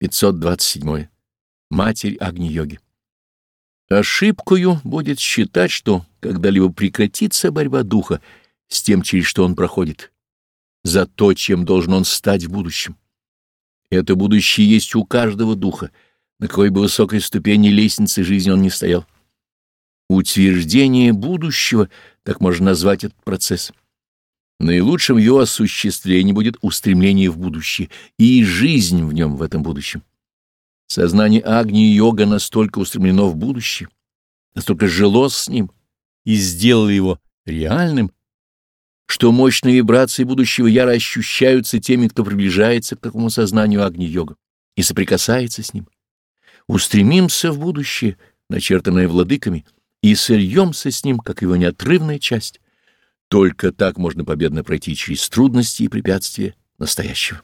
527. Матерь Агни-йоги. Ошибкою будет считать, что когда-либо прекратится борьба духа с тем, через что он проходит, за то, чем должен он стать в будущем. Это будущее есть у каждого духа, на какой бы высокой ступени лестницы жизни он ни стоял. Утверждение будущего, так можно назвать этот процесс. Наилучшим его осуществлением будет устремление в будущее и жизнь в нем в этом будущем. Сознание Агни-йога настолько устремлено в будущее, настолько жило с ним и сделало его реальным, что мощные вибрации будущего яро ощущаются теми, кто приближается к такому сознанию Агни-йога и соприкасается с ним. Устремимся в будущее, начертанное владыками, и сольемся с ним, как его неотрывная часть. Только так можно победно пройти через трудности и препятствия настоящего.